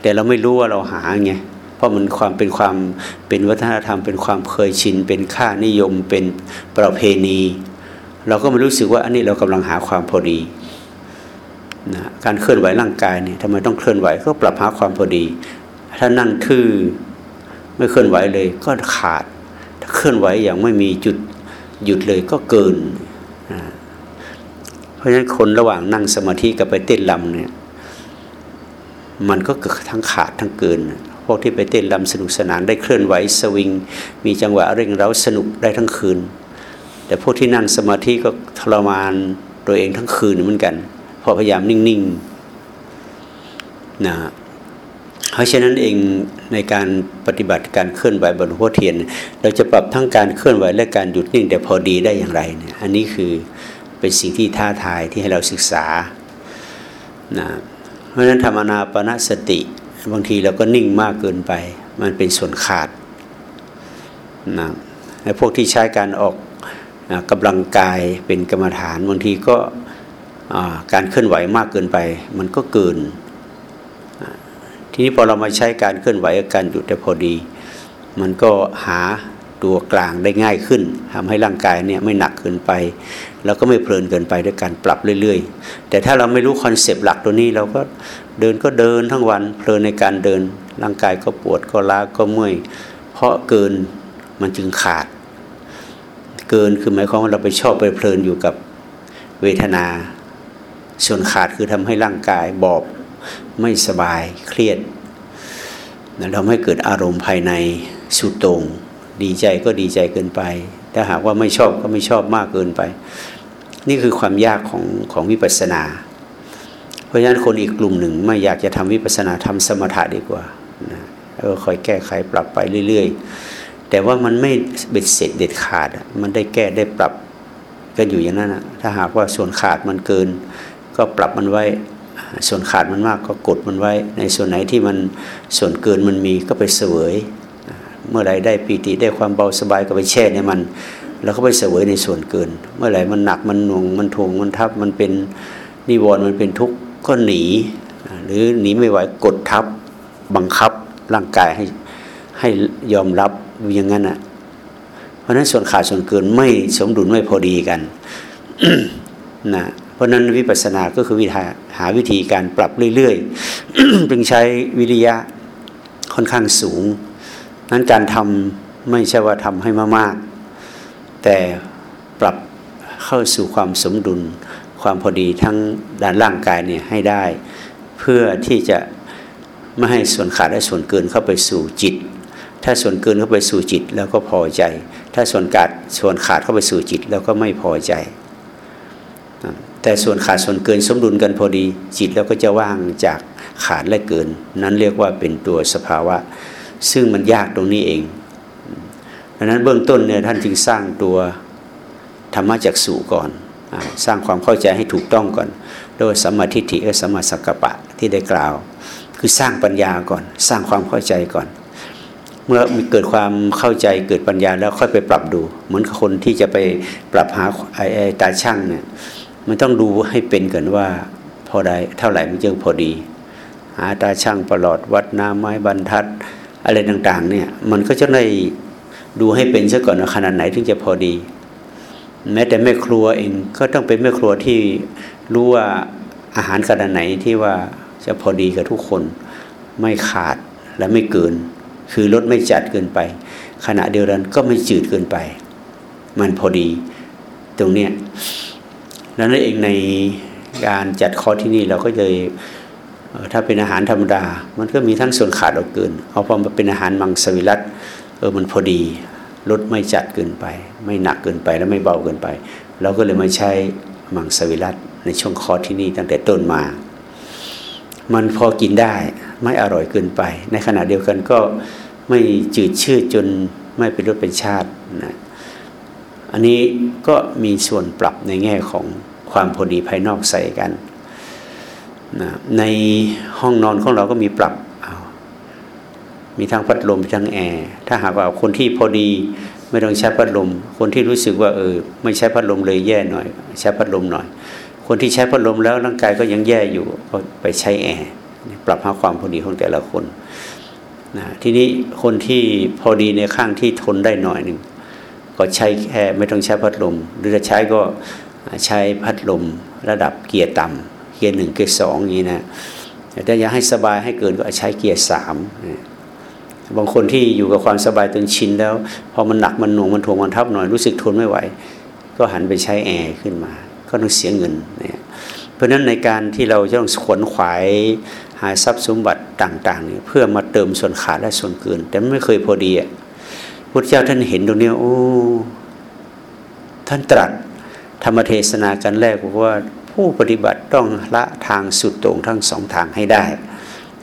แต่เราไม่รู้ว่าเราหาไงเพราะมันความเป็นความเป็นวัฒนธรรม เป็นความเคยชิน เป็นค่านิยมเป็นประเพณี เราก็ไม่รู้สึกว่าอันนี้เรากำลังหาความพอดีนะการเคลื่อนไหวร่างกายเนี่ยทำไมต้องเคลื่อนไหวก็ปรับหาความพอดี ถ้านั่งทื่อไม่เคลื่อนไหวเลยก็ขาด ถ้าเคลื่อนไหวอย่างไม่มีจุดหยุดเลยก็เกินนะเพราะฉะนั้นคนระหว่างนั่งสมาธิกับไปเต้นลำเนี่ย มันก็เกิดทั้งขาดทั้งเกิน พวกที่ไปเต้นลำสนุกสนานได้เคลื่อนไหวสวิง มีจังหวะเร่งเร้าสนุกได้ทั้งคืน แต่พวกที่นั่งสมาธิก็ทรมานตัวเองทั้งคืนเหมือนกัน พอพยายามนิ่งๆนะเพราะฉะนั้นเองในการปฏิบัติการเคลื่อนไหวบนหลวเทียน เราจะปรับทั้งการเคลื่อนไหวและการหยุดนิ่งแต่พอดีได้อย่างไรเนี่ยอันนี้คือเป็นสิ่งที่ท้าทายที่ให้เราศึกษานะ เพราะฉะนั้นธรรมนาปณะสติ บางทีเราก็นิ่งมากเกินไป มันเป็นส่วนขาดนะในพวกที่ใช้การออกกำลังกายเป็นกรรมฐานบางทีก็การเคลื่อนไหวมากเกินไป มันก็เกิน ทีนี้พอเรามาใช้การเคลื่อนไหวการหยุดแต่พอดี มันก็หาตัวกลางได้ง่ายขึ้นทำให้ร่างกายเนี่ยไม่หนักเกินไป แล้วก็ไม่เพลินเกินไปด้วยการปรับเรื่อย ๆ แต่ถ้าเราไม่รู้คอนเซปต์หลักตัวนี้เราก็เดินก็เดินทั้งวันเพลินในการเดิน ร่างกายก็ปวดก็ล้าก็เมื่อย เพราะเกินมันจึงขาด เกินคือหมายความว่าเราไปชอบไปเพลินอยู่กับเวทนา ส่วนขาดคือทำให้ร่างกายบอบไม่สบายเครียดทำให้เกิดอารมณ์ภายในสุดตรง ดีใจก็ดีใจเกินไป ถ้าหากว่าไม่ชอบก็ไม่ชอบมากเกินไป นี่คือความยากของของวิปัสสนา เพราะฉะนั้นคนอีกกลุ่มหนึ่งไม่อยากจะทำวิปัสสนาทำสมถะดีกว่านะเออคอยแก้ไขปรับไปเรื่อย ๆ แต่ว่ามันไม่เบ็ดเสร็จเด็ดขาด มันได้แก้ได้ปรับกันอยู่อย่างนั้นนะถ้าหากว่าส่วนขาดมันเกิน ก็ปรับมันไว้ส่วนขาดมันมากก็กดมันไว้ ในส่วนไหนที่มันส่วนเกินมันมีก็ไปเสวย เมื่อไรได้ปีติได้ความเบาสบายก็ไปแช่ในมัน แล้วก็ไปเสวยในส่วนเกิน เมื่อไหร่มันหนักมันหน่วงมันทวงมันทับมันเป็นนิวรณ์มันเป็นทุกข์ก็หนี หรือหนีไม่ไหวกดทับบังคับร่างกายให้ให้ยอมรับอย่างนั้นอะ เพราะนั้นส่วนขาดส่วนเกินไม่สมดุลไม่พอดีกันนะเพราะนั้นวิปัสสนาก็คือวิธีหาวิธีการปรับเรื่อยๆจึงใช้วิริยะค่อนข้างสูง นั้นการทำไม่ใช่ว่าทำให้มากๆ แต่ปรับเข้าสู่ความสมดุล ความพอดีทั้งด้านร่างกายเนี่ยให้ได้ เพื่อที่จะไม่ให้ส่วนขาดและส่วนเกินเข้าไปสู่จิต ถ้าส่วนเกินเข้าไปสู่จิตแล้วก็พอใจ ถ้าส่วนขาดส่วนขาดเข้าไปสู่จิตแล้วก็ไม่พอใจ แต่ส่วนขาดส่วนเกินสมดุลกันพอดีจิตแล้วก็จะว่างจากขาดและเกิน นั้นเรียกว่าเป็นตัวสภาวะ ซึ่งมันยากตรงนี้เอง ดังนั้นเบื้องต้นเนี่ยท่านจึงสร้างตัวธรรมะจักสุก่อน สร้างความเข้าใจให้ถูกต้องก่อน โดยสมาทิฏฐิและสมาสังกัปปะที่ได้กล่าว คือสร้างปัญญาก่อน สร้างความเข้าใจก่อน เมื่อมีเกิดความเข้าใจเกิดปัญญาแล้วค่อยไปปรับดู เหมือนคนที่จะไปปรับหาไอ้ตาช่างเนี่ยมันต้องดูให้เป็นก่อนว่าพอได้เท่าไหร่มันจึงพอดี หาตาช่างประหลอดวัดน้ำไม้บรรทัด อะไรต่างๆเนี่ยมันก็จะได้ ดูให้เป็นซะก่อนว่าขนาดไหนถึงจะพอดี แม้แต่แม่ครัวเองก็ต้องเป็นแม่ครัวที่รู้ว่าอาหารขนาดไหนที่ว่าจะพอดีกับทุกคน ไม่ขาดและไม่เกิน คือรสไม่จัดเกินไป ขณะเดียวกันก็ไม่จืดเกินไป มันพอดี ตรงเนี้ยแล้วนั่นเองในการจัดคอที่นี่เราก็เลยถ้าเป็นอาหารธรรมดา มันก็มีทั้งส่วนขาดออกเกิน เอาพอมาเป็นอาหารมังสวิรัต เออมันพอดีลดไม่จัดเกินไป ไม่หนักเกินไปและไม่เบาเกินไป เราก็เลยมาใช้มังสวิรัตในช่วงคอร์สที่นี่ตั้งแต่ต้นมา มันพอกินได้ไม่อร่อยเกินไป ในขณะเดียวกันก็ไม่จืดชืดจนไม่เป็นรสเป็นชาตินะอันนี้ก็มีส่วนปรับในแง่ของความพอดีภายนอกใส่กันนะในห้องนอนของเราก็มีปรับ มีทั้งพัดลมมีทั้งแอร์ถ้าหากว่าคนที่พอดีไม่ต้องใช้พัดลม คนที่รู้สึกว่าเออไม่ใช้พัดลมเลยแย่หน่อย ใช้พัดลมหน่อย คนที่ใช้พัดลมแล้วร่างกายก็ยังแย่อยู่ก็ไปใช้แอร์ปรับหาความพอดีของแต่ละคนนะทีนี้คนที่พอดีในข้างที่ทนได้หน่อยหนึ่งก็ใช้แค่ไม่ต้องใช้พัดลม หรือจะใช้ก็ใช้พัดลมระดับเกียร์ต่ำเกียร์หนึ่งเกียร์สองอย่างนี้นะแต่ถ้าอยากให้สบายให้เกินก็ใช้เกียร์สาม บางคนที่อยู่กับความสบายจนชินแล้ว พอมันหนักมันหน่วงมันถ่วงมันทับหน่อยรู้สึกทนไม่ไหว ก็หันไปใช้แอร์ขึ้นมา ก็ต้องเสียเงินเนี่ยเพราะฉะนั้นในการที่เราจะต้องขวนขวายหาทรัพย์สมบัติต่างๆเนี่ยเพื่อมาเติมส่วนขาดและส่วนเกิน แต่ไม่เคยพอดีอะพุทธเจ้าท่านเห็นตรงนี้โอ้ท่านตรัสธรรมเทศนากันแรกบอกว่าผู้ปฏิบัติต้องละทางสุดตรงทั้งสองทางให้ได้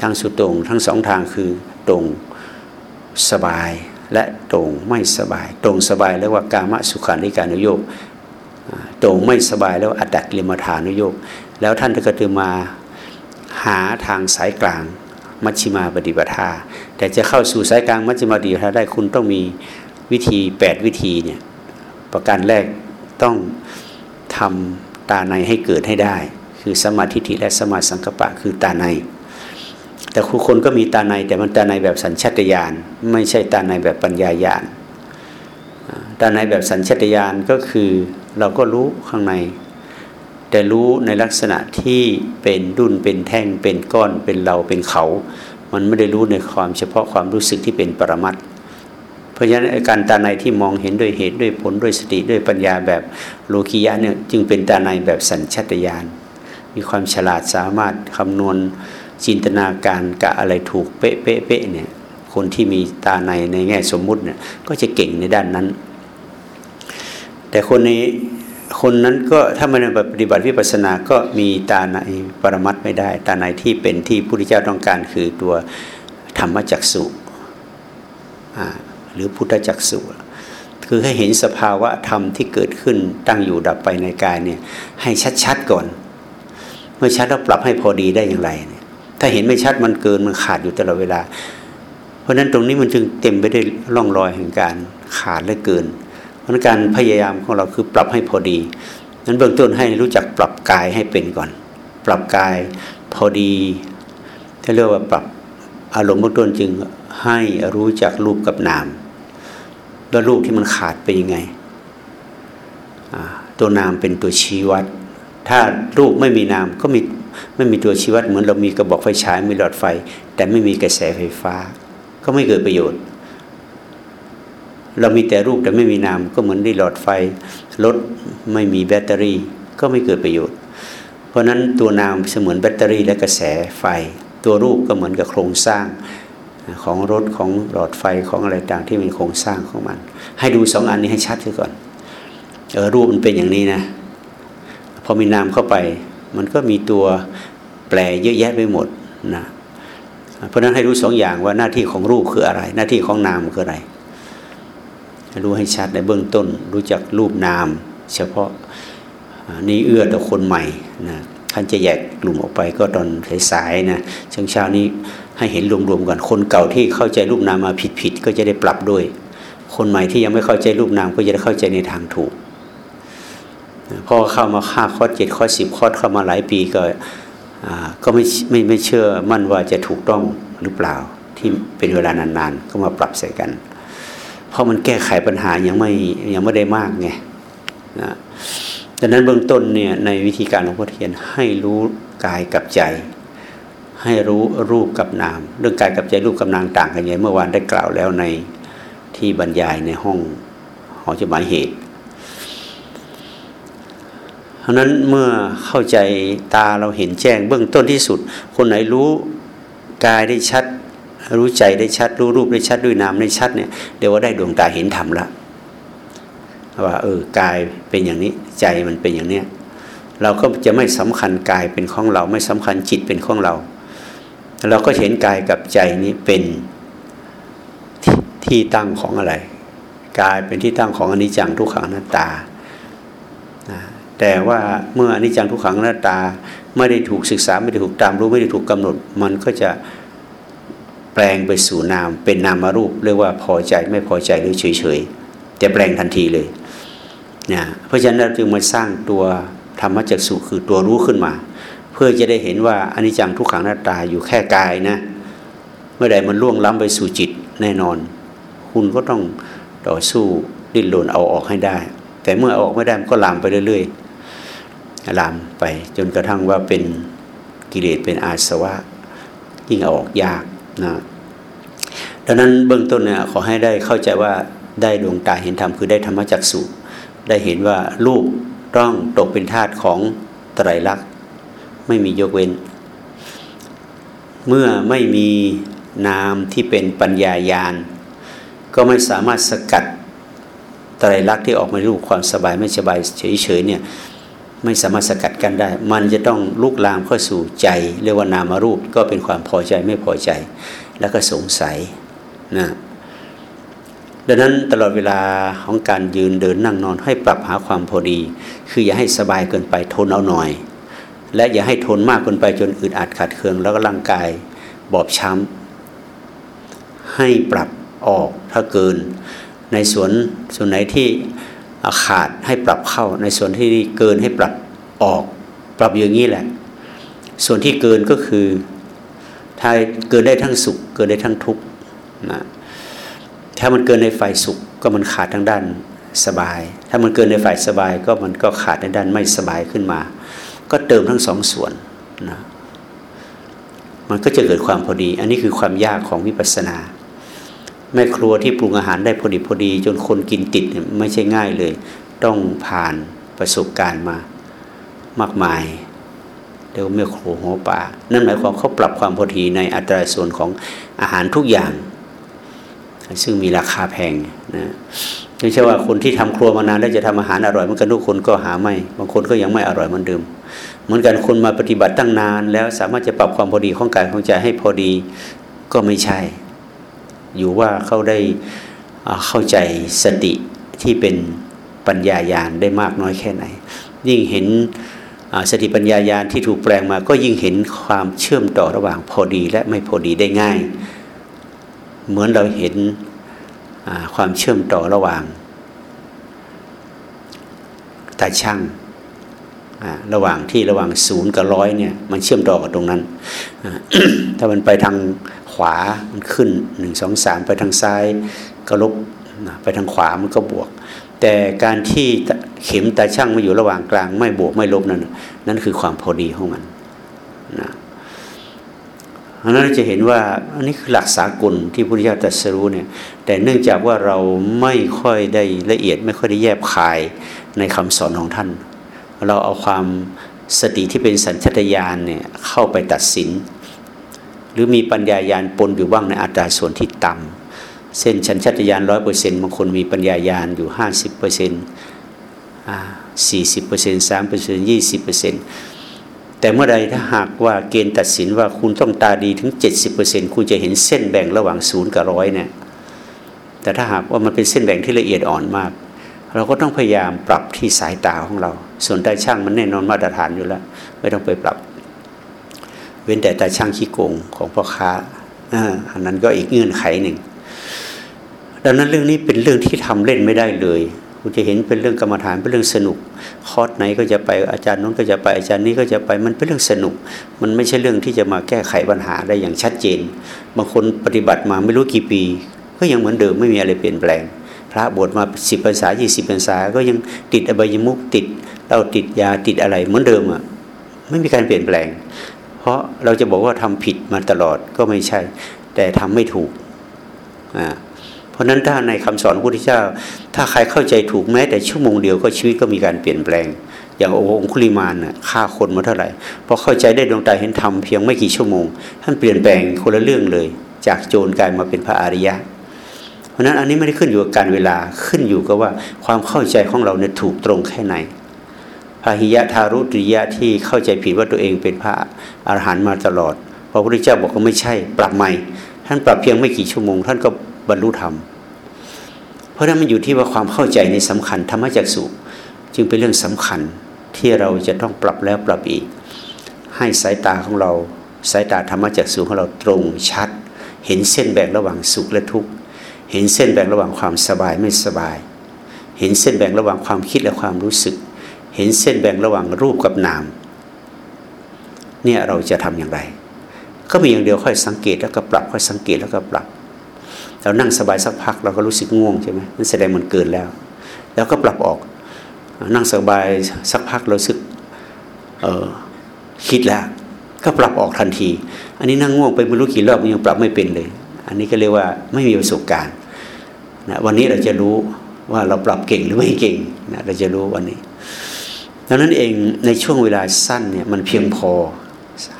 ทางสุดตรงทั้งสองทางคือตรง สบายและตรงไม่สบาย ตรงสบายเรียกว่ากามสุขานิการุโยกตรงไม่สบายแล้วอัตตกิลมฐานุโยกแล้วท่านก็จะมาหาทางสายกลางมัชฌิมาปฏิปทา แต่จะเข้าสู่สายกลางมัชฌิมาปฏิปทาได้คุณต้องมีวิธี 8 วิธีเนี่ยประการแรกต้องทำตาในให้เกิดให้ได้ คือสมาธิิและสมาสังกปะคือตาใน แต่ครูคนก็มีตาในแต่มันตาในแบบสัญชตาตญาณไม่ใช่ตาในแบบปัญญาญาณตาในแบบสัญชตาตญาณก็คือเราก็รู้ข้างใน แต่รู้ในลักษณะที่เป็นดุนเป็นแท่งเป็นก้อนเป็นเราเป็นเขา มันไม่ได้รู้ในความเฉพาะความรู้สึกที่เป็นปรมัตเพราะฉะนั้นการตาในที่มองเห็นด้วยเหตุด้วยผลด้วยสติด้วยปัญญาแบบโลกิยะเนี่ยจึงเป็นตาในแบบสัญชตาตญาณมีความฉลาดสามารถคำนวณ จินตนาการกะอะไรถูกเป๊ะเป๊ะเป๊ะเนี่ยคนที่มีตาในในแง่สมมุติเนี่ยก็จะเก่งในด้านนั้น แต่คนนี้คนนั้นก็ถ้ามันปฏิบัติวิปัสสนาก็มีตาในปรมัตไม่ได้ ตาในที่เป็นที่พระพุทธเจ้าต้องการคือตัวธรรมจักสุหรือพุทธจักสุคือให้เห็นสภาวะธรรมที่เกิดขึ้นตั้งอยู่ดับไปในกายเนี่ยให้ชัดๆก่อน เมื่อชัดแล้วปรับให้พอดีได้อย่างไรเถ้าเห็นไม่ชัดมันเกินมันขาดอยู่ตลอดเวลา เพราะฉะนั้นตรงนี้มันจึงเต็มไปด้วยร่องรอยแห่งการขาดและเกินเพราะการพยายามของเราคือปรับให้พอดีนั้นเบื้องต้นให้รู้จักปรับกายให้เป็นก่อน ปรับกายพอดีที่เรียกว่าปรับอารมณ์เบื้องต้นจึงให้รู้จักรูปกับนามแล้วรูปที่มันขาดไปยังไงตัวนามเป็นตัวชี้วัด ถ้ารูปไม่มีนามก็มี ไม่มีตัวชี้วัดเหมือนเรามีกระบอกไฟฉายมีหลอดไฟ แต่ไม่มีกระแสไฟฟ้า ก็ไม่เกิดประโยชน์ เรามีแต่รูปแต่ไม่มีนามก็เหมือนได้หลอดไฟรถไม่มีแบตเตอรี่ ก็ไม่เกิดประโยชน์ เพราะนั้นตัวนามเสมือนแบตเตอรี่และกระแสไฟ ตัวรูปก็เหมือนกับโครงสร้างของรถของหลอดไฟของอะไรต่างที่เป็นโครงสร้างของมัน ให้ดูสองอันนี้ให้ชัดก่อนเออรูปมันเป็นอย่างนี้นะพอมีนามเข้าไป มันก็มีตัวแปลเยอะแยะไปหมดนะเพราะนั้นให้รู้สองอย่างว่าหน้าที่ของรูปคืออะไร หน้าที่ของนามคืออะไรรู้ให้ชัดในเบื้องต้น รู้จักรูปนาม เฉพาะนี่เอื้อต่อคนใหม่นะท่านจะแยกกลุ่มออกไปก็ตอนสายๆนะเช้าเช้านี้ให้เห็นรวมๆกันคนเก่าที่เข้าใจรูปนามมาผิดๆก็จะได้ปรับด้วย คนใหม่ที่ยังไม่เข้าใจรูปนามก็จะได้เข้าใจในทางถูก พอเข้ามาค่าข้อเจ็ดข้อสิบข้อเข้ามาหลายปีก็ก็ไม่ไม่ไม่เชื่อมั่นว่าจะถูกต้องหรือเปล่าที่เป็นเวลานานๆ ก็มาปรับใส่กัน เพราะมันแก้ไขปัญหายังไม่ยังไม่ได้มากไงนะดังนั้นเบื้องต้นเนี่ยในวิธีการหลวงพ่อเทียนให้รู้กายกับใจ ให้รู้รูปกับนาม เรื่องกายกับใจรูปกับนามต่างกันยังเมื่อวานได้กล่าวแล้วในที่บรรยายในห้องหอจดหมายเหตุ ราะนั้นเมื่อเข้าใจตาเราเห็นแจ้งเบื้องต้นที่สุด คนไหนรู้กายได้ชัด รู้ใจได้ชัด รู้รูปได้ชัดด้วยนามได้ชัดเนี่ยเดี๋ยวว่าได้ดวงตาเห็นธรรมละว่าเออกายเป็นอย่างนี้ใจมันเป็นอย่างเนี้ยเราก็จะไม่สำคัญกายเป็นของเรา ไม่สำคัญจิตเป็นของเรา เราก็เห็นกายกับใจนี้เป็นที่ตั้งของอะไร กายเป็นที่ตั้งของอนิจจังทุกขังหน้าตา แต่ว่าเมื่ออนิจจังทุกขังหน้าตาไม่ได้ถูกศึกษาไม่ได้ถูกตามรู้ไม่ได้ถูกกำหนด มันก็จะแปลงไปสู่นาม เป็นนามารูปเรียกว่าพอใจไม่พอใจหรือเฉยเฉยจะแปลงทันทีเลยนะเพราะฉะนั้นเราจึงมาสร้างตัวธรรมจักสุคือตัวรู้ขึ้นมา เพื่อจะได้เห็นว่าอนิจจังทุกขังหน้าตาอยู่แค่กายนะเมื่อใดมันล่วงล้ำไปสู่จิตแน่นอน คุณก็ต้องต่อสู้ดิ้นรนเอาออกให้ได้ แต่เมื่อเอาออกไม่ได้มันก็ลามไปเรื่อยๆ ลามไป จนกระทั่งว่าเป็นกิเลสเป็นอาสวะยิ่งออกยากนะดังนั้นเบื้องต้นเนี่ยขอให้ได้เข้าใจว่าได้ดวงตาเห็นธรรมคือได้ธรรมจักสุได้เห็นว่าลูกต้องตกเป็นทาสของไตรลักษณ์ไม่มียกเว้น เมื่อไม่มีนามที่เป็นปัญญายาณก็ไม่สามารถสกัดไตรลักษณ์ที่ออกมารูปความสบายไม่สบายเฉยๆเนี่ย ไม่สามารถสกัดกันได้ มันจะต้องลุกลามเข้าสู่ใจ เรียกว่านามารูปก็เป็นความพอใจไม่พอใจ แล้วก็สงสัยนะดังนั้นตลอดเวลาของการยืนเดินนั่งนอนให้ปรับหาความพอดี คืออย่าให้สบายเกินไปทนเอาหน่อย และอย่าให้ทนมากเกินไปจนอึดอัดขัดเคือง แล้วก็ร่างกายบอบช้ำให้ปรับออกถ้าเกิน ในส่วนส่วนไหนที่ ขาดให้ปรับเข้า ในส่วนที่เกินให้ปรับออก ปรับอย่างนี้แหละ ส่วนที่เกินก็คือถ้าเกินได้ทั้งสุข เกินได้ทั้งทุกข์นะถ้ามันเกินในฝ่ายสุขก็มันขาดทางด้านสบาย ถ้ามันเกินในฝ่ายสบายก็มันก็ขาดในด้านไม่สบายขึ้นมา ก็เติมทั้งสองส่วนนะมันก็จะเกิดความพอดี อันนี้คือความยากของวิปัสสนา แม่ครัวที่ปรุงอาหารได้พอดีพอดี จนคนกินติดไม่ใช่ง่ายเลย ต้องผ่านประสบการณ์มามากมายเรียกว่าแม่ครัวหัวป่านั่นหมายความเขาปรับความพอดีในอัตราส่วนของอาหารทุกอย่าง ซึ่งมีราคาแพงนะไม่ใช่ว่าคนที่ทำครัวมานานแล้วจะทำอาหารอร่อยเหมือนกันทุกคนก็หาไม่ บางคนก็ยังไม่อร่อยเหมือนเดิม เหมือนกันคนมาปฏิบัติตั้งนาน แล้วสามารถจะปรับความพอดีของกายของใจให้พอดีก็ไม่ใช่ อยู่ว่าเขาได้เข้าใจสติที่เป็นปัญญายาณได้มากน้อยแค่ไหน ยิ่งเห็นสติปัญญายาณที่ถูกแปลงมาก็ยิ่งเห็นความเชื่อมต่อระหว่างพอดีและไม่พอดีได้ง่าย เหมือนเราเห็นความเชื่อมต่อระหว่างตาช่างระหว่างที่ระหว่างศูนย์กับร้อยเนี่ยมันเชื่อมต่อกับตรงนั้น ถ้ามันไปทาง ขวามันขึ้นหนึ่งสองสามไปทางซ้ายก็ลบไปทางขวามันก็บวก แต่การที่เข็มตาช่างมาอยู่ระหว่างกลาง ไม่บวกไม่ลบนั่นนั่นคือความพอดีของมันนะเพราะนั้นจะเห็นว่าอันนี้คือหลักสากลที่พุทธิยถาตรัสรู้เนี่ยแต่เนื่องจากว่าเราไม่ค่อยได้ละเอียด ไม่ค่อยได้แยบคายในคำสอนของท่าน เราเอาความสติที่เป็นสัญชตาตญาณเนี่ยเข้าไปตัดสิน หรือมีปัญญายาณปนอยู่บ้างในอัตราส่วนที่ต่ำเส้นสัญชตาตญาณร้อยเปอร์เซ็นต์บางคนมีปัญญายาณอยู่ห้าสิบเปอร์เซ็นต์สี่สิบเปอร์เซ็นต์สามเปอร์เซ็นต์ยี่สิบเปอร์เซ็นต์แต่เมื่อใดถ้าหากว่าเกณฑ์ตัดสินว่าคุณต้องตาดีถึง 70%คุณจะเห็นเส้นแบ่งระหว่างศูนย์กับร้อยเนี่ยแต่ถ้าหากว่ามันเป็นเส้นแบ่งที่ละเอียดอ่อนมาก เราก็ต้องพยายามปรับที่สายตาของเรา ส่วนตาช่างมันแน่นอนมาตรฐานอยู่แล้ว ไม่ต้องไปปรับ เว้นแต่ตาช่างขี้โกงของพ่อค้าอันนั้นก็อีกเงื่อนไขหนึ่ง ดังนั้นเรื่องนี้เป็นเรื่องที่ทำเล่นไม่ได้เลยคุณจะเห็นเป็นเรื่องกรรมฐานเป็นเรื่องสนุก คอร์สไหนก็จะไปอาจารย์นู้นก็จะไปอาจารย์นี้ก็จะไปมันเป็นเรื่องสนุก มันไม่ใช่เรื่องที่จะมาแก้ไขปัญหาได้อย่างชัดเจนบางคนปฏิบัติมาไม่รู้กี่ปี ก็ยังเหมือนเดิมไม่มีอะไรเปลี่ยนแปลง พระบวชมาสิบพรรษายี่สิบพรรษาก็ยังติดอบายมุกติดเราติดยาติดอะไรเหมือนเดิมอะไม่มีการเปลี่ยนแปลง ราะเราจะบอกว่าทำผิดมาตลอดก็ไม่ใช่ แต่ทำไม่ถูกอ่าเพราะนั้นถ้าในคำสอนพระพุทธเจ้า ถ้าใครเข้าใจถูกแม้แต่ชั่วโมงเดียวก็ชีวิตก็มีการเปลี่ยนแปลง อย่างองคุลิมานน่ะฆ่าคนมาเท่าไหร่พอเข้าใจได้ดวงตาเห็นธรรมเพียงไม่กี่ชั่วโมง ท่านเปลี่ยนแปลงคนละเรื่องเลย จากโจรกลายมาเป็นพระอริยะเพราะนั้นอันนี้ไม่ได้ขึ้นอยู่กับการเวลาขึ้นอยู่กับว่าความเข้าใจของเราเนี่ยถูกตรงแค่ไหน หิยะทารุตริยะที่เข้าใจผิดว่าตัวเองเป็นพระอรหันต์มาตลอดพระพุทธเจ้าบอกว่าไม่ใช่ ปรับใหม่ ท่านปรับเพียงไม่กี่ชั่วโมง ท่านก็บรรลุธรรม เพราะนั้นมันอยู่ที่ว่าความเข้าใจในสำคัญธรรมจักสุจึงเป็นเรื่องสำคัญที่เราจะต้องปรับแล้วปรับอีก ให้สายตาของเราสายตาธรรมจักสุของเราตรงชัด เห็นเส้นแบ่งระหว่างสุขและทุกข์เห็นเส้นแบ่งระหว่างความสบายไม่สบาย เห็นเส้นแบ่งระหว่างความคิดและความรู้สึก เห็นเส้นแบ่งระหว่างรูปกับนาม เนี่ยเราจะทำอย่างไร ก็มีอย่างเดียวค่อยสังเกตแล้วก็ปรับ ค่อยสังเกตแล้วก็ปรับเรานั่งสบายสักพักเราก็รู้สึกง่วงใช่ไหมนั่นแสดงมันเกินแล้ว แล้วก็ปรับออก นั่งสบายสักพักเราสึกเออคิดแล้ว ก็ปรับออกทันที อันนี้นั่งง่วงไปไม่รู้กี่รอบยังปรับไม่เป็นเลย อันนี้ก็เรียกว่าไม่มีประสบการณ์นะวันนี้เราจะรู้ว่าเราปรับเก่งหรือไม่เก่งนะเราจะรู้วันนี้ ดังนั้นเองในช่วงเวลาสั้นเนี่ยมันเพียงพอ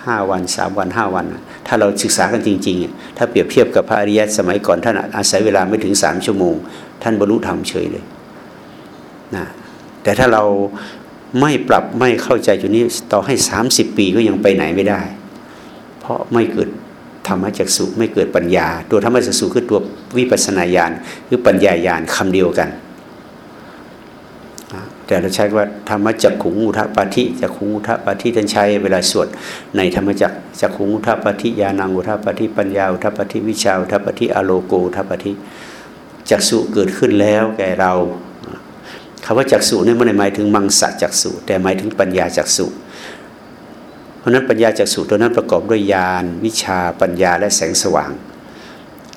ห้าวันสามวันห้าวัน ถ้าเราศึกษากันจริงๆ ถ้าเปรียบเทียบกับพระอริยะสมัยก่อนท่านอาศัยเวลาไม่ถึงสามชั่วโมง ท่านบรรลุธรรมเฉยเลยนะแต่ถ้าเราไม่ปรับไม่เข้าใจจุดนี้ต่อให้สามสิบปีก็ยังไปไหนไม่ได้ เพราะไม่เกิดธรรมจักสุไม่เกิดปัญญา ตัวธรรมจักสุคือตัววิปัสนาญาณคือปัญญาญาณคำเดียวกัน แต่เราใช้ว่าธรรมจักขุงอุทปาธิจักขุงอุทปาธิท่านใช้เวลาสวดในธรรมจักจักขุงอุทปาธิญาณังอุทปาธิปัญญาอุทปาธิวิชาอุทปาธิอโลโกอุทปาธิจักสุเกิดขึ้นแล้วแก่เราคำว่าจักสุนี่ไม่ได้หมายถึงมังสะจักสุแต่หมายถึงปัญญาจักสุเพราะนั้นปัญญาจักสุตัวนั้นประกอบด้วยญาณวิชาปัญญาและแสงสว่าง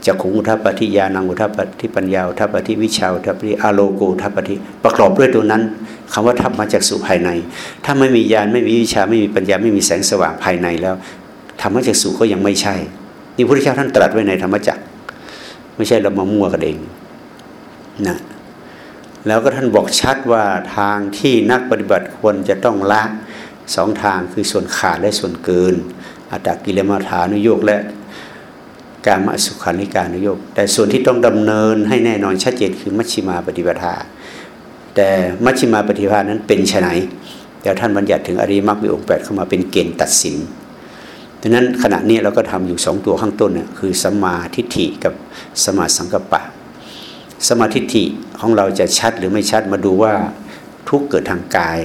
จักขุงอุทัปฏิญาณังอุทัปฏิปัญญาอุทัปฏิวิชาอุทัปฏิอาโลโกอุทัปฏิประกอบด้วยตัวนั้นคำว่าทัพมาจากสุภายใน ถ้าไม่มีญาณไม่มีวิชาไม่มีปัญญาไม่มีแสงสว่างภายในแล้วธรรมจักสุก็ยังไม่ใช่ นี่พระพุทธเจ้าท่านตรัสไว้ในธรรมจักไม่ใช่เรามามั่วกันเองนะแล้วก็ท่านบอกชัดว่าทางที่นักปฏิบัติควรจะต้องละสองทางคือส่วนขาดและส่วนเกินอัตตกิเลมาฐานุโยกและ การมาสุขานิการนโยกแต่ส่วนที่ต้องดำเนินให้แน่นอนชัดเจนคือมัชชิมาปฏิปทา แต่มัชชิมาปฏิปทานั้นเป็นไนแต่ท่านบัญญัติถึงอริมักมีองค์แปดเข้ามาเป็นเกณฑ์ตัดสินดังนั้นขณะนี้เราก็ทำอยู่สองตัวข้างต้นนี่ยคือสมาทิฏฐิกับสมาสังกปะ สมาทิฏฐิของเราจะชัดหรือไม่ชัดมาดูว่าทุกเกิดทางกาย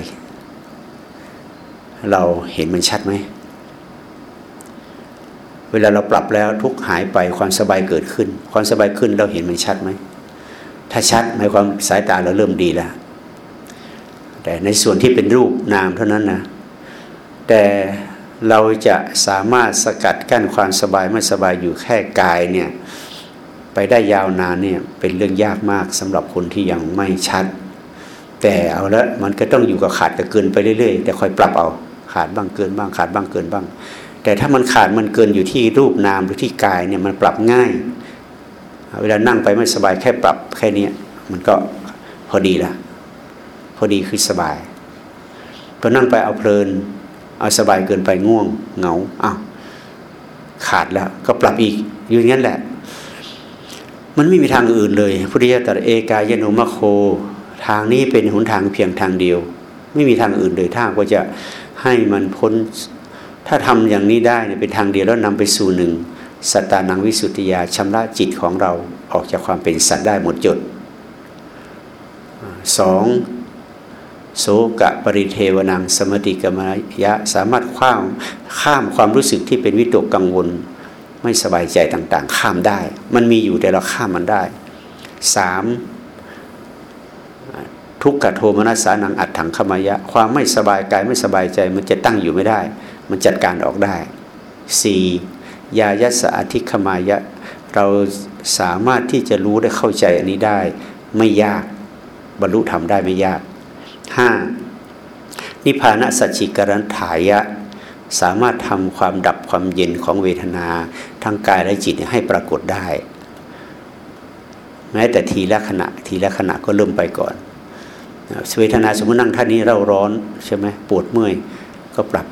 เราเห็นมันชัดไหม เวลาเราปรับแล้วทุกหายไปความสบายเกิดขึ้น ความสบายขึ้นเราเห็นมันชัดไหมถ้าชัดหมายความสายตาเราเริ่มดีแล้ว แต่ในส่วนที่เป็นรูปนามเท่านั้นนะแต่เราจะสามารถสกัดกั้นความสบายไม่สบายอยู่แค่กายเนี่ยไปได้ยาวนานเนี่ยเป็นเรื่องยากมากสำหรับคนที่ยังไม่ชัด แต่เอาละมันก็ต้องอยู่กับขาดกับเกินไปเรื่อยๆ แต่คอยปรับเอาขาดบ้างเกินบ้างขาดบ้างเกินบ้าง แต่ถ้ามันขาดมันเกินอยู่ที่รูปนามหรือที่กายเนี่ยมันปรับง่าย เวลานั่งไปไม่สบายแค่ปรับแค่นี้มันก็พอดีละพอดีคือสบายพอนั่งไปเอาเพลิน เอาสบายเกินไปง่วงเหงาอ้าวขาดแล้วก็ปรับอีกอยู่อย่างนั้นแหละ มันไม่มีทางอื่นเลยพุทธิยถาเอกายโนมะโค ทางนี้เป็นหนทางเพียงทางเดียว ไม่มีทางอื่นเลยถ้าว่าจะให้มันพ้น ถ้าทำอย่างนี้ได้เป็นทางเดียวแล้วนำไปสู่หนึ่งสตานังวิสุทธิยาชำระจิตของเราออกจากความเป็นสัตว์ได้หมดจดสองโสกะปริเทวนังสมติกมายะสามารถข้ามข้ามความรู้สึกที่เป็นวิตกกังวล ไม่สบายใจต่างๆ ข้ามได้ มันมีอยู่แต่เราข้ามมันได้สามทุกขโทมนัสสานังอัดถังขมายะ ความไม่สบายกายไม่สบายใจมันจะตั้งอยู่ไม่ได้ มันจัดการออกได้สี่ยายัสอธิขมายะ เราสามารถที่จะรู้ได้เข้าใจอันนี้ได้ ไม่ยากบรรลุทำได้ไม่ยากห้านิพพานสัจจิกรันถายะ สามารถทำความดับความเย็นของเวทนาทางกายและจิตให้ปรากฏได้ แม้แต่ทีละขณะทีละขณะก็เริ่มไปก่อนเวทนาสมมตินั่งท่านี้เราร้อนใช่ไหมปวดเมื่อยก็ปรับ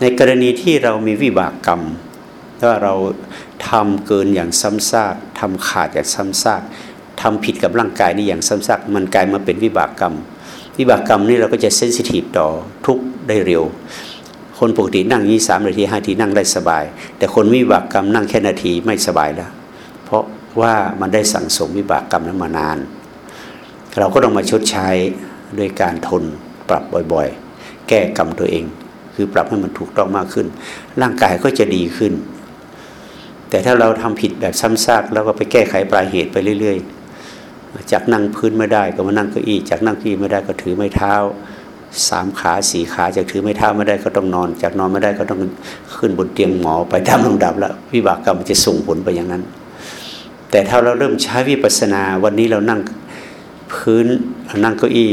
ในกรณีที่เรามีวิบากกรรมถ้าเราทำเกินอย่างซ้ำซากทำขาดอย่างซ้ำซากทำผิดกับร่างกายนี่อย่างซ้ำซากมันกลายมาเป็นวิบากกรรม วิบากกรรมนี่เราก็จะเซนซิทีฟต่อทุกได้เร็ว คนปกตินั่งยี่สามนาทีห้าทีนั่งได้สบาย แต่คนวิบากกรรมนั่งแค่นาทีไม่สบายแล้วเพราะว่ามันได้สั่งสมวิบากกรรมนั้นมานาน เราก็ต้องมาชดใช้ด้วยการทนปรับบ่อยๆ แก้กรรมตัวเอง คือปรับให้มันถูกต้องมากขึ้น ร่างกายก็จะดีขึ้น แต่ถ้าเราทำผิดแบบซ้ำซากแล้วก็ไปแก้ไขปลายเหตุไปเรื่อย ๆ จากนั่งพื้นไม่ได้ก็มานั่งเก้าอี้จากนั่งเก้าอี้ไม่ได้ก็ถือไม้เท้าสามขาสี่ขาจากถือไม่เท้าไม่ได้ก็ต้องนอน จากนอนไม่ได้ก็ต้องขึ้นบนเตียงหมอไปตามลำดับแล้ววิบากกรรมมันจะส่งผลไปอย่างนั้น แต่ถ้าเราเริ่มใช้วิปัสสนาวันนี้เรานั่งพื้นนั่งเก้าอี้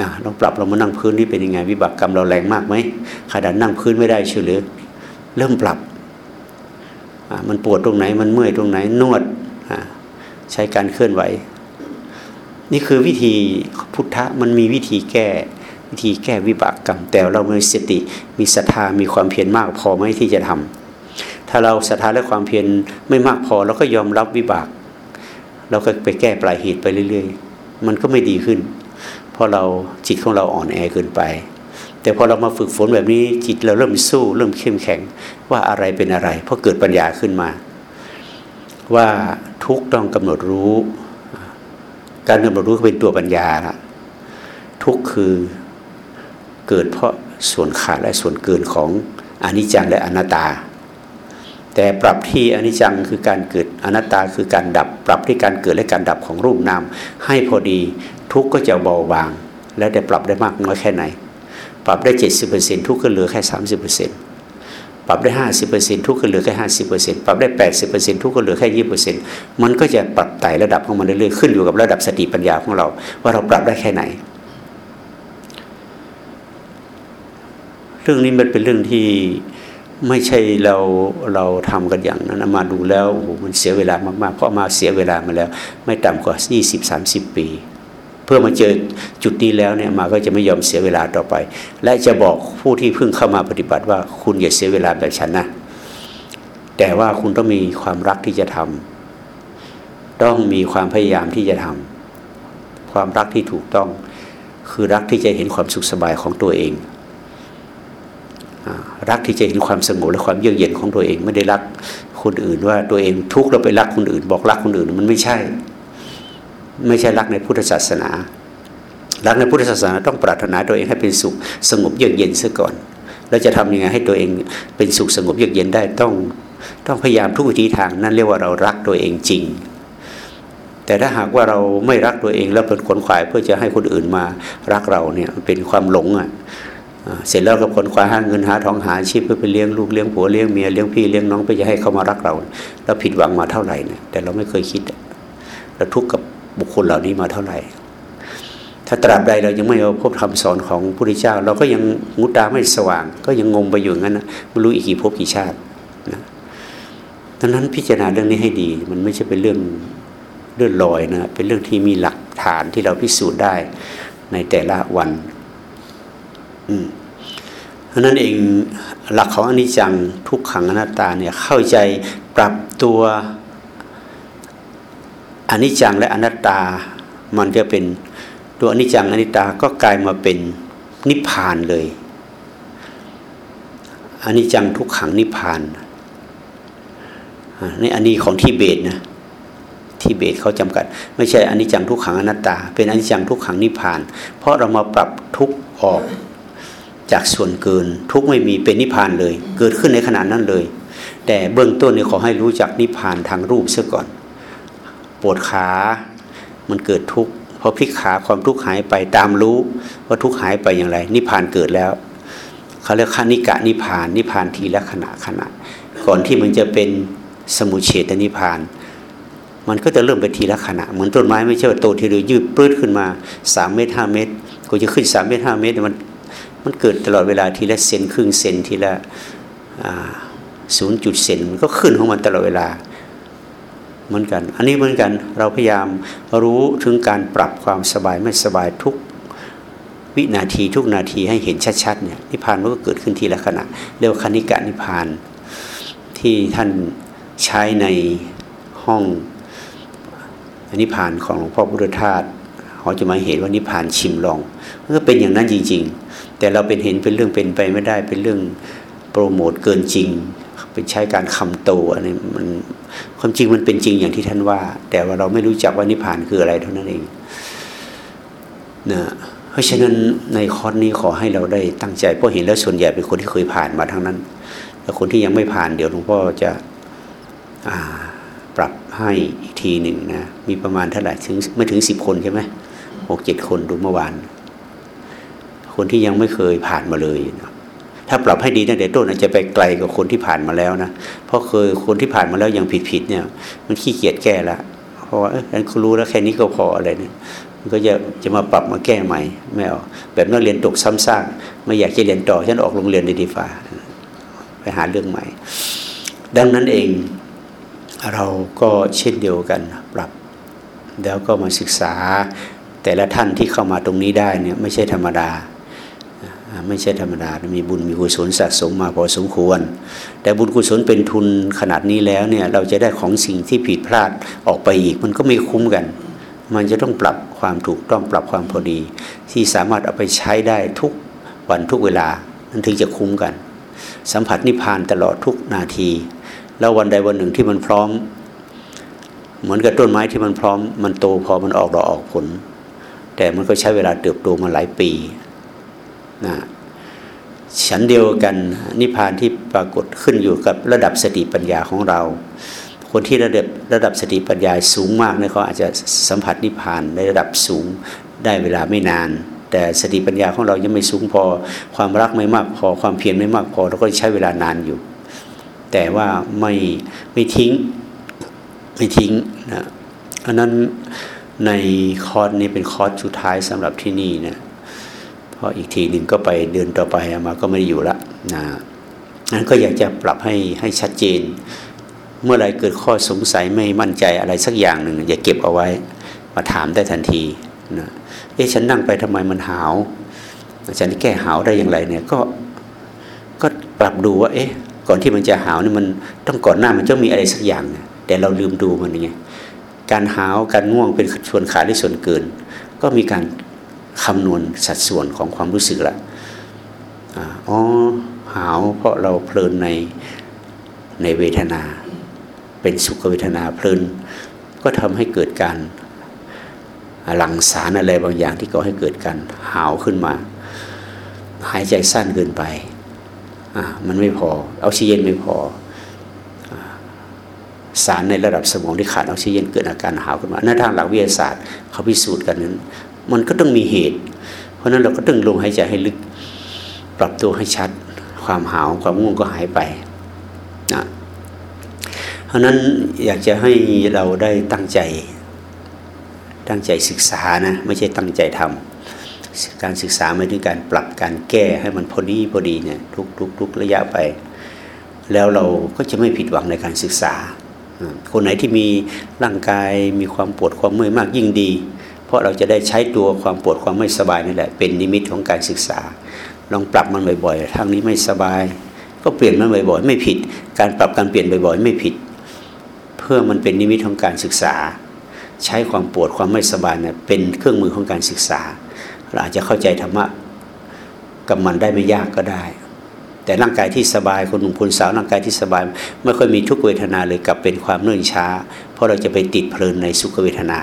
นะลองปรับเรามานั่งพื้นนี่เป็นยังไง วิบากกรรมเราแรงมากไหมขนาดนั่งพื้นไม่ได้เฉยหรือเริ่มปรับมันปวดตรงไหนมันเมื่อยตรงไหนนวดใช้การเคลื่อนไหว นี่คือวิธีพุทธะมันมีวิธีแก้วิธีแก้วิบากกรรม แต่เรามีสติมีศรัทธามีความเพียรมากพอไหมที่จะทำถ้าเราศรัทธาและความเพียรไม่มากพอเราก็ยอมรับวิบาก เราก็ไปแก้ปลายเหตุไปเรื่อย ๆ มันก็ไม่ดีขึ้น เพราะเราจิตของเราอ่อนแอเกินไป แต่พอเรามาฝึกฝนแบบนี้จิตเราเริ่มสู้ เริ่มเข้มแข็งว่าอะไรเป็นอะไร เพราะเกิดปัญญาขึ้นมา ว่าทุกต้องกำหนดรู้ การกำหนดรู้เป็นตัวปัญญาละทุกคือเกิดเพราะส่วนขาดและส่วนเกินของอนิจจังและอนัตตา แต่ปรับที่อนิจจังคือการเกิดอนัตตาคือการดับ ปรับที่การเกิดและการดับของรูปนามให้พอดี ทุกก็จะเบาบาง แล้วได้ปรับได้มากน้อยแค่ไหน ปรับได้เจ็ดสิบเปอร์เซ็นทุกก็เหลือแค่สามสิบเปอร์เซ็นตปรับได้ห้าสิบเปอร์เซ็นทุกก็เหลือแค่ห้าสิบเปอร์เซ็นปรับได้แปดสิบเปอร์เซ็นทุกก็เหลือแค่ยี่เปอร์เซ็นมันก็จะปรับไต่ระดับของมันเรื่อยๆขึ้นอยู่กับระดับสติปัญญาของเรา ว่าเราปรับได้แค่ไหน เรื่องนี้มันเป็นเรื่องที่ไม่ใช่เราเราทำกันอย่างนั้นมาดูแล้วโอ้โหมันเสียเวลามากๆ เพราะมาเสียเวลามาแล้ว ไม่ต่ำกว่า 20 30 ปี เพื่อมาเจอจุดนี้แล้วเนี่ยมาก็จะไม่ยอมเสียเวลาต่อไป และจะบอกผู้ที่เพิ่งเข้ามาปฏิบัติว่าคุณอย่าเสียเวลาแบบฉันนะแต่ว่าคุณต้องมีความรักที่จะทำต้องมีความพยายามที่จะทำความรักที่ถูกต้อง คือรักที่จะเห็นความสุขสบายของตัวเอง รักที่จะเห็นความสงบและความเยือกเย็นของตัวเอง ไม่ได้รักคนอื่นว่าตัวเองทุกข์เราไปรักคนอื่น บอกรักคนอื่นมันไม่ใช่ ไม่ใช่รักในพุทธศาสนา รักในพุทธศาสนาต้องปรารถนาตัวเองให้เป็นสุขสงบเยือกเย็นซะก่อน แล้วจะทำยังไงให้ตัวเองเป็นสุขสงบเยือกเย็นได้ต้องต้องพยายามทุกวิธีทางนั่นเรียกว่าเรารักตัวเองจริง แต่ถ้าหากว่าเราไม่รักตัวเองแล้วเป็นขนขวายเพื่อจะให้คนอื่นมารักเราเนี่ยเป็นความหลงอะเสร็จแล้วกับคนคว้าหาเงินหาทองหาชีพเพื่อไปเลี้ยงลูกเลี้ยงผัวเลี้ยงเมียเลี้ยงพี่เลี้ยงน้องเพื่อจะให้เขามารักเรา แล้วผิดหวังมาเท่าไหร่เนี่ยแต่เราไม่เคยคิดเราทุกข์กับ บุคคลเหล่านี้มาเท่าไหร่ ถ้าตราบใดเรายังไม่เอาพบคำสอนของพระพุทธเจ้า เราก็ยังมุตาไม่สว่าง ก็ยังงงไปอยู่งั้นนะไม่รู้อีกกี่ภพกี่ชาตินะดังนั้นพิจารณาเรื่องนี้ให้ดี มันไม่ใช่เป็นเรื่องเลื่อนลอยนะเป็นเรื่องที่มีหลักฐานที่เราพิสูจน์ได้ในแต่ละวันเพราะนั้นเองหลักของอนิจจังทุกขังอนัตตาเนี่ยเข้าใจปรับตัว อนิจจังและอนัตตา มันจะเป็นตัวอนิจจังอนิจตาก็กลายมาเป็นนิพพานเลยอนิจจังทุกขังนิพพานนี่อันนี้ของที่เบตนะที่เบตเขาจำกัด ไม่ใช่อนิจจังทุกขังอนัตตา เป็นอนิจจังทุกขังนิพพาน เพราะเรามาปรับทุกออกจากส่วนเกิน ทุกไม่มีเป็นนิพพานเลย เกิดขึ้นในขณะนั้นเลย แต่เบื้องต้นเนี่ยขอให้รู้จักนิพพานทางรูปซะก่อน ปวดขา มันเกิดทุกข์พอพลิกขาความทุกข์หายไปตามรู้ว่าทุกข์หายไปอย่างไร นิพพานเกิดแล้วเขาเรียกขานิกะนิพพานนิพพานทีละขณะขณะ ก่อนที่มันจะเป็นสมุเฉตนิพพาน มันก็จะเริ่มไปทีละขณะ เหมือนต้นไม้ไม่ใช่ว่าโตทีเดียวยืดปลื้ดขึ้นมาสามเมตรห้าเมตรก็จะขึ้นสามเมตรห้าเมตรมันมันเกิดตลอดเวลาทีละเซนครึ่งเซนทีละศูนย์จุดเซนมันก็ขึ้นของมันตลอดเวลา เหมือนกัน อันนี้เหมือนกันเราพยายามรู้ถึงการปรับความสบายไม่สบายทุกวินาทีทุกนาทีให้เห็นชัดๆเนี่ยนิพพานมันก็เกิดขึ้นทีละขณะเรียกว่าคณิกะนิพพาน ที่ท่านใช้ในห้องนิพพานของหลวงพ่อพุทธทาสเขาจะมาเห็นว่านิพพานชิมลองมันก็เป็นอย่างนั้นจริง ๆ แต่เราเป็นเห็นเป็นเรื่องเป็นไปไม่ได้เป็นเรื่องโปรโมทเกินจริง เป็นใช้การคำโตอันนี้มัน ความจริงมันเป็นจริงอย่างที่ท่านว่า แต่ว่าเราไม่รู้จักว่านิพพานคืออะไรเท่านั้นเองนะเพราะฉะนั้นในคอร์สนี้ขอให้เราได้ตั้งใจเพราะเห็นแล้วส่วนใหญ่เป็นคนที่เคยผ่านมาทั้งนั้น แต่คนที่ยังไม่ผ่านเดี๋ยวหลวงพ่อจะปรับให้อีกทีหนึ่งนะมีประมาณเท่าไหร่ถึงไม่ถึงสิบคนใช่ไหมหกเจ็ดคนดูเมื่อวานคคนที่ยังไม่เคยผ่านมาเลยนะ ถ้าปรับให้ดีตั้งแต่ต้นอาจจะไปไกลกว่าคนที่ผ่านมาแล้วนะเพราะเคยคนที่ผ่านมาแล้วยังผิดๆเนี่ย มันขี้เกียจแก้ละเพราะว่าเออฉันรู้แล้วแค่นี้ก็พออะไรเนี่ยมันก็จะจะมาปรับมาแก้ใหม่ไม่เอาแบบนักเรียนตกซ้ำซากไม่อยากจะเรียนต่อฉันออกโรงเรียนดีฟ้าไปหาเรื่องใหม่ ดังนั้นเองเราก็เช่นเดียวกันปรับ แล้วก็มาศึกษาแต่ละท่านที่เข้ามาตรงนี้ได้เนี่ยไม่ใช่ธรรมดา ไม่ใช่ธรรมดา มีบุญมีกุศลสะสมมาพอสมควร แต่บุญกุศลเป็นทุนขนาดนี้แล้วเนี่ยเราจะได้ของสิ่งที่ผิดพลาดออกไปอีก มันก็ไม่คุ้มกัน มันจะต้องปรับความถูกต้องปรับความพอดี ที่สามารถเอาไปใช้ได้ทุกวันทุกเวลานั่นถึงจะคุ้มกัน สัมผัสนิพพานตลอดทุกนาที แล้ววันใดวันหนึ่งที่มันพร้อม เหมือนกับต้นไม้ที่มันพร้อม มันโตพอมันออกดอกออกผล แต่มันก็ใช้เวลาเติบโตมาหลายปี นะฉันเดียวกันนิพพานที่ปรากฏขึ้นอยู่กับระดับสติปัญญาของเรา คนที่ระดับระดับสติปัญญาสูงมากเนี่ยเขาอาจจะสัมผัสนิพพานในระดับสูงได้เวลาไม่นาน แต่สติปัญญาของเรายังไม่สูงพอ ความรักไม่มากพอความเพียรไม่มากพอเราก็ใช้เวลานานอยู่ แต่ว่าไม่ไม่ทิ้งไม่ทิ้งนะอันนั้นในคอร์สนี้เป็นคอร์สสุดท้ายสำหรับที่นี่นะ พออีกทีหนึ่งก็ไปเดินต่อไปมาก็ไม่ได้อยู่ละนะนั้นก็อยากจะปรับให้ให้ชัดเจน เมื่อไรเกิดข้อสงสัยไม่มั่นใจอะไรสักอย่างหนึ่งอย่าเก็บเอาไว้ มาถามได้ทันทีนะเอ๊ะฉันนั่งไปทำไมมันหาวฉันแก้หาวได้อย่างไรเนี่ยก็ก็ปรับดูว่าเอ๊ะก่อนที่มันจะหาวนี่มันต้องก่อนหน้ามันต้องมีอะไรสักอย่างนะแต่เราลืมดูมันไงการหาวการง่วงเป็นส่วนขาดหรือส่วนเกิน ก็มีการ คำนวณสัดส่วนของความรู้สึกละอ๋อหาวเพราะเราเพลินในในเวทนา เป็นสุขเวทนาเพลิน ก็ทำให้เกิดการหลั่งสารอะไรบางอย่างที่ก่อให้เกิดการหาวขึ้นมา หายใจสั้นเกินไปมันไม่พอออกซิเจนไม่พอสารในระดับสมองที่ขาดออกซิเจนเกิดอาการหาวขึ้นมาหน้าทางหลักวิทยาศาสตร์ เขาพิสูจน์กันนั้น มันก็ต้องมีเหตุ เพราะนั้นเราก็ต้องลงหายใจให้ลึก ปรับตัวให้ชัด ความหาวความง่วงก็หายไปนะเพราะนั้นอยากจะให้เราได้ตั้งใจ ตั้งใจศึกษานะไม่ใช่ตั้งใจทำการศึกษาไม่ถึงการปรับการแก้ให้มันพอดีพอดีเนี่ยทุกทุกทุกระยะไป แล้วเราก็จะไม่ผิดหวังในการศึกษา คนไหนที่มีร่างกายมีความปวดความเมื่อยมากยิ่งดี เพราะเราจะได้ใช้ตัวความปวดความไม่สบายนี่แหละ เป็นนิมิตของการศึกษา ลองปรับมันบ่อยๆทางนี้ไม่สบาย ก็เปลี่ยนมันบ่อยๆ ไม่ผิด การปรับการเปลี่ยนบ่อยๆ ไม่ผิด เพื่อมันเป็นนิมิตของการศึกษา ใช้ความปวดความไม่สบายเนี่ยเป็นเครื่องมือของการศึกษาเราอาจจะเข้าใจธรรมะกับมันได้ไม่ยากก็ได้ แต่ร่างกายที่สบายคนหนุ่มคนสาวร่างกายที่สบาย ไม่ค่อยมีทุกเวทนาเลยกลับเป็นความเนื่นช้า เพราะเราจะไปติดเพลินในสุขเวทนา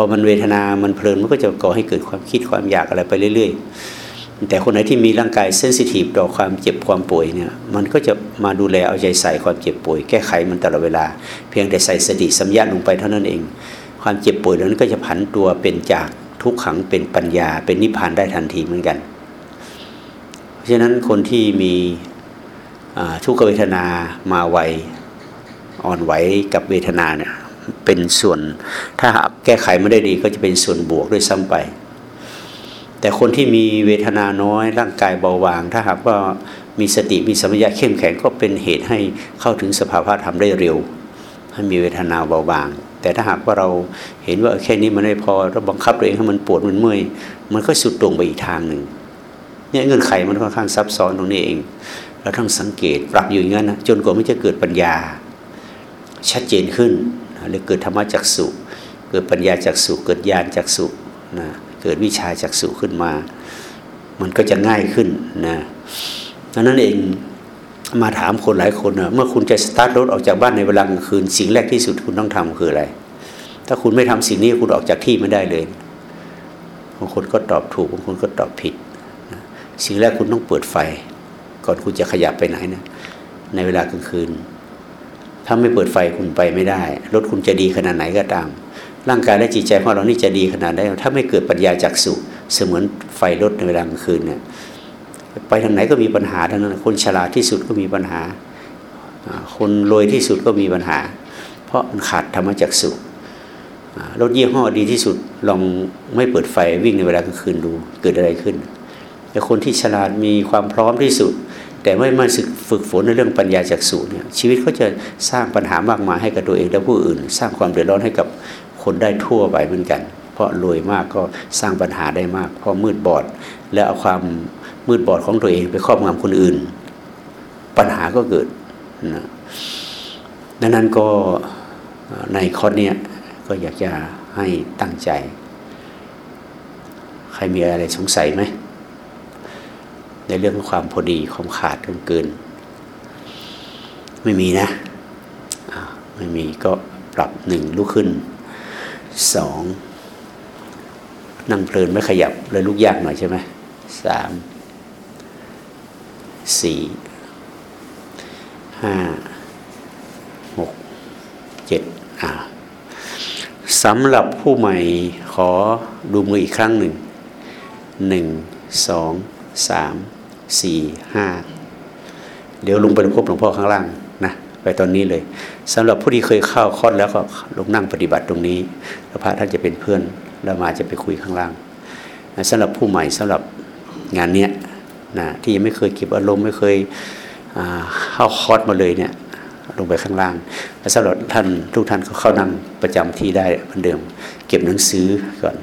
อมันเวทนา มันเพลิน มันก็จะก่อให้เกิดความคิดความอยากอะไรไปเรื่อย ๆ แต่คนไหนที่มีร่างกายเซนซิทีฟต่อความเจ็บความป่วยเนี่ย มันก็จะมาดูแลเอาใจใส่ความเจ็บป่วย แก้ไขมันตลอดเวลา เพียงแต่ใส่สติสัมยาลงไปเท่านั้นเอง ความเจ็บป่วยนั้นก็จะผันตัวเป็นจากทุกขังเป็นปัญญา เป็นนิพพานได้ทันทีเหมือนกัน เพราะฉะนั้นคนที่มีทุกขเวทนามาไวอ่อนไหวกับเวทนาเนี่ย เป็นส่วน ถ้าหากแก้ไขไม่ได้ดีก็จะเป็นส่วนบวกด้วยซ้ำไป แต่คนที่มีเวทนาน้อยร่างกายเบาบาง ถ้าหากว่ามีสติมีสมัญญาเข้มแข็งก็เป็นเหตุให้เข้าถึงสภาวะธรรมได้เร็วให้มีเวทนาเบาบาง แต่ถ้าหากว่าเราเห็นว่าแค่นี้มันไม่พอเราบังคับตัวเองให้มันปวดมันเมื่อยมันก็สุดตรงไปอีกทางหนึ่งเนี่ยเงื่อนไขมันค่อนข้างซับซ้อนตรงนี้เอง เราต้องสังเกตปรับอยู่อย่างนั้นนะจนกว่ามันจะเกิดปัญญา ชัดเจนขึ้น หรือเกิดธรรมจักสุเกิดปัญญาจักสุเกิดญาณจักสุนะเกิดวิชาจักสุขึ้นมา มันก็จะง่ายขึ้นนะดังนั้นเองมาถามคนหลายคนนะเมื่อคุณจะสตาร์ทรถออกจากบ้านในเวลากลางคืนสิ่งแรกที่สุดคุณต้องทำคืออะไร ถ้าคุณไม่ทำสิ่งนี้คุณออกจากที่ไม่ได้เลยบางคนก็ตอบถูกบางคนก็ตอบผิดนะสิ่งแรกคุณต้องเปิดไฟ ก่อนคุณจะขยับไปไหนนะในเวลากลางคืน ถ้าไม่เปิดไฟคุณไปไม่ได้รถคุณจะดีขนาดไหนก็ตาม ร่างกายและจิตใจของเรานี่จะดีขนาดไหนถ้าไม่เกิดปัญญาจักสุเสมือนไฟรถในเวลากลางคืนเนี่ยไปทางไหนก็มีปัญหาทั้งนั้น คนฉลาดที่สุดก็มีปัญหา คนรวยที่สุดก็มีปัญหา เพราะมันขาดธรรมจักสุรถยี่ห้อดีที่สุดลองไม่เปิดไฟวิ่งในเวลากลางคืนดูเกิดอะไรขึ้นแต่คนที่ฉลาดมีความพร้อมที่สุด แต่ไม่มาศึก ฝึกฝนในเรื่องปัญญาจักสุเนี่ยชีวิตเขาจะสร้างปัญหามากมายให้กับตัวเองและผู้อื่น สร้างความเดือดร้อนให้กับคนได้ทั่วไปเหมือนกัน เพราะรวยมากก็สร้างปัญหาได้มาก เพราะมืดบอด และเอาความมืดบอดของตัวเองไปครอบงำคนอื่น ปัญหาก็เกิดนะดังนั้นก็ในคอเนี้ยก็อยากจะให้ตั้งใจ ใครมีอะไรสงสัยไหมในเรื่องของความพอดีความขาดเกินเกิน ไม่มีนะไม่มีก็ปรับหนึ่งลุกขึ้นสองนั่งเพลินไม่ขยับเลยลุกยากหน่อยใช่ไหมสามสี่ห้าหกเจ็ดอ่าสำหรับผู้ใหม่ขอดูมืออีกครั้งหนึ่งหนึ่งสองสามสี่ห้าเดี๋ยวลงไปพบหลวงพ่อข้างล่าง ไปตอนนี้เลยสำหรับผู้ที่เคยเข้าคอร์สแล้วก็ลงนั่งปฏิบัติตรงนี้แล้วพระท่านจะเป็นเพื่อนแล้วมาจะไปคุยข้างล่างนะสำหรับผู้ใหม่สำหรับงานเนี้ยนะที่ยังไม่เคยเก็บอารมณ์ไม่เคยเข้าคอร์สมาเลยเนี่ยลงไปข้างล่างและสำหรับท่านทุกท่านก็เข้านั่งประจำที่ได้เหมือนเดิม เก็บหนังสือก่อน